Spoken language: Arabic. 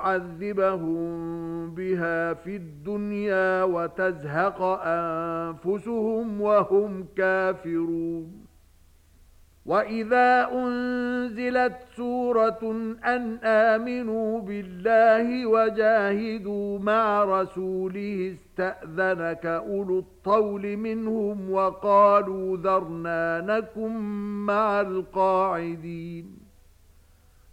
تعذبهم بها في الدنيا وتزهق أنفسهم وهم كافرون وَإِذَا أُنْزِلَتْ سُورَةٌ أَنْ آمِنُوا بِاللَّهِ وَجَاهِدُوا مَعَ رَسُولِهِ اسْتَأْذَنَكَ أُولُو الطَّوْلِ مِنْهُمْ وَقَالُوا ذرنانكم مَعَ الْقَاعِدِينَ